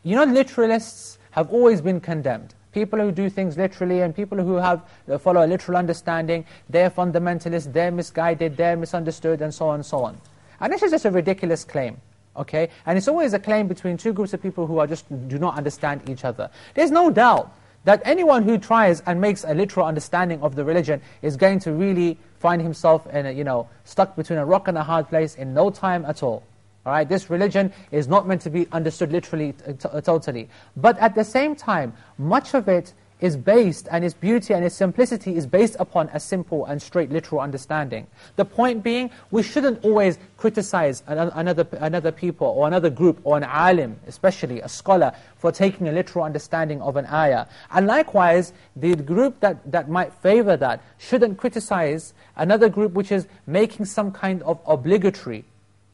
you know literalists have always been condemned. People who do things literally and people who have uh, follow a literal understanding, they're fundamentalists, they're misguided, they're misunderstood, and so on and so on. And this is just a ridiculous claim. Okay? And it's always a claim between two groups of people who are just do not understand each other. There's no doubt that anyone who tries and makes a literal understanding of the religion is going to really find himself in a, you know, stuck between a rock and a hard place in no time at all. All right? This religion is not meant to be understood literally totally. But at the same time, much of it is based, and its beauty and its simplicity is based upon a simple and straight literal understanding. The point being, we shouldn't always criticize another, another people or another group or an alim, especially a scholar, for taking a literal understanding of an ayah. And likewise, the group that, that might favor that shouldn't criticize another group which is making some kind of obligatory,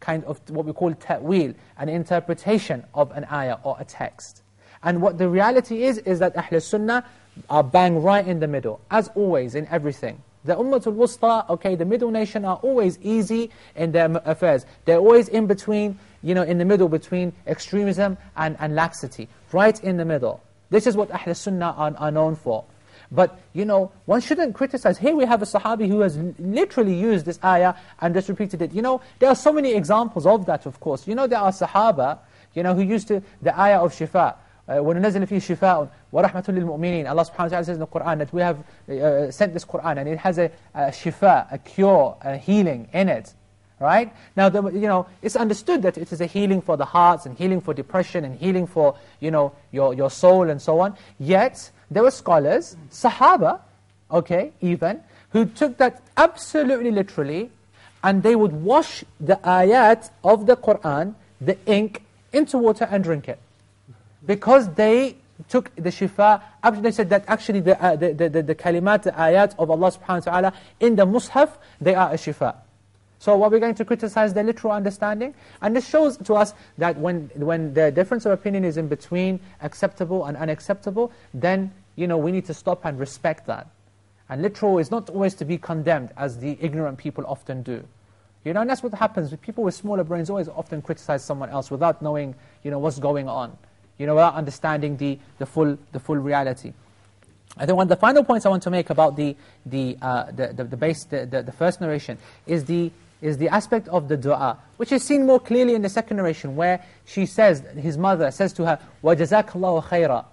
kind of what we call ta'wil, an interpretation of an ayah or a text. And what the reality is, is that Ahl Sunnah are bang right in the middle, as always, in everything. The Ummatul Wusta, okay, the middle nation are always easy in their affairs. They're always in between, you know, in the middle between extremism and, and laxity. Right in the middle. This is what Ahl Sunnah are, are known for. But, you know, one shouldn't criticize. Here we have a Sahabi who has literally used this ayah and just repeated it. You know, there are so many examples of that, of course. You know, there are Sahaba, you know, who used to, the ayah of Shifa. وَنُنَزِّلْ فِيهِ شِفَاءٌ وَرَحْمَةٌ لِلْمُؤْمِنِينَ Allah subhanahu wa ta'ala says in the Qur'an that we have uh, sent this Qur'an and it has a, a shifa, a cure, a healing in it. Right? Now, the, you know, it's understood that it is a healing for the hearts and healing for depression and healing for, you know, your, your soul and so on. Yet, there were scholars, Sahaba, okay, even, who took that absolutely literally and they would wash the ayat of the Qur'an, the ink, into water and drink it because they took the shifa, they said that actually the, uh, the, the, the, the, kalimat, the ayat of Allah subhanahu wa ta'ala in the mushaf, they are a shifa. So what we're going to criticize the literal understanding? And this shows to us that when, when the difference of opinion is in between acceptable and unacceptable, then you know, we need to stop and respect that. And literal is not always to be condemned, as the ignorant people often do. You know, and that's what happens. People with smaller brains always often criticize someone else without knowing, you know, what's going on you know, without understanding the, the, full, the full reality. I think one of the final points I want to make about the, the, uh, the, the, the, base, the, the, the first narration is the, is the aspect of the dua, which is seen more clearly in the second narration, where she says, his mother says to her, وَجَزَاكَ اللَّهُ خَيْرًا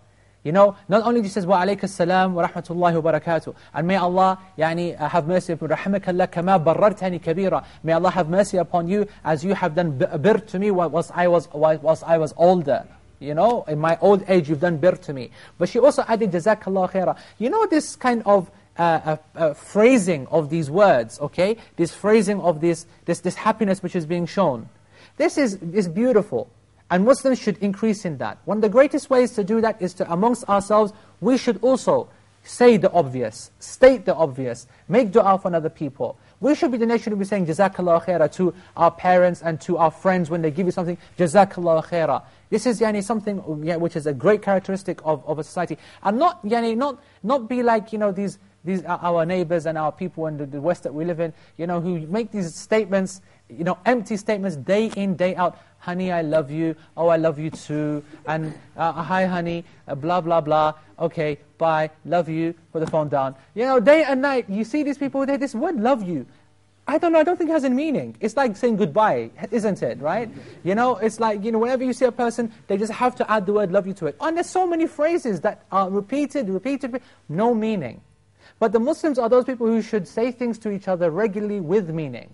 you know, not only she says, وَعَلَيْكَ السَّلَامُ وَرَحْمَةُ wa barakatuh," And may Allah يعني, uh, have mercy upon رَحْمَكَ اللَّهَ كَمَا بَرَّرْتَنِي كَبِيرًا May Allah have mercy upon you as you have done bir to me whilst I was, whilst I was older you know, in my old age you've done birr to me. But she also added, Jazakallah khairah. You know this kind of uh, uh, uh, phrasing of these words, okay? This phrasing of this, this, this happiness which is being shown. This is, is beautiful. And Muslims should increase in that. One of the greatest ways to do that is to, amongst ourselves, we should also say the obvious, state the obvious, make dua for other people. We should be the nation who be saying Jazakallah khairah to our parents and to our friends when they give you something, Jazakallah khairah. This is yani, something yeah, which is a great characteristic of, of a society. And not, yani, not, not be like you know, these, these our neighbors and our people in the, the West that we live in, you know, who make these statements, you know, empty statements day in, day out. Honey, I love you. Oh, I love you too. And uh, hi, honey, uh, blah, blah, blah. Okay, bye, love you, put the phone down. You know, day and night, you see these people, they this word love you. I don't know, I don't think it has any meaning. It's like saying goodbye, isn't it, right? You know, it's like, you know, whenever you see a person, they just have to add the word love you to it. And there's so many phrases that are repeated, repeated, no meaning. But the Muslims are those people who should say things to each other regularly with meaning.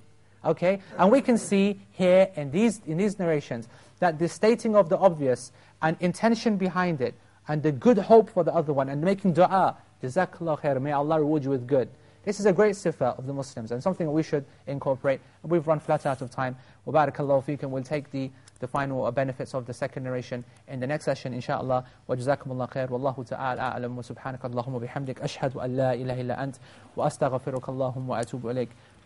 Okay? And we can see here in these, in these narrations that the stating of the obvious and intention behind it and the good hope for the other one and making dua, jazakallah khair, may Allah reward you with good. This is a great sifa of the Muslims and something we should incorporate. We've run flat out of time. Wa barakallahu feekum. We'll take the, the final uh, benefits of the second narration in the next session, inshaAllah. Wa jazakumullah khair. Wallahu ta'ala a'lam. Wa subhanakallahumma bihamdik. Ashhadu an la ilaha illa ant. Wa astaghfiruka Allahumma wa atubu ilayk.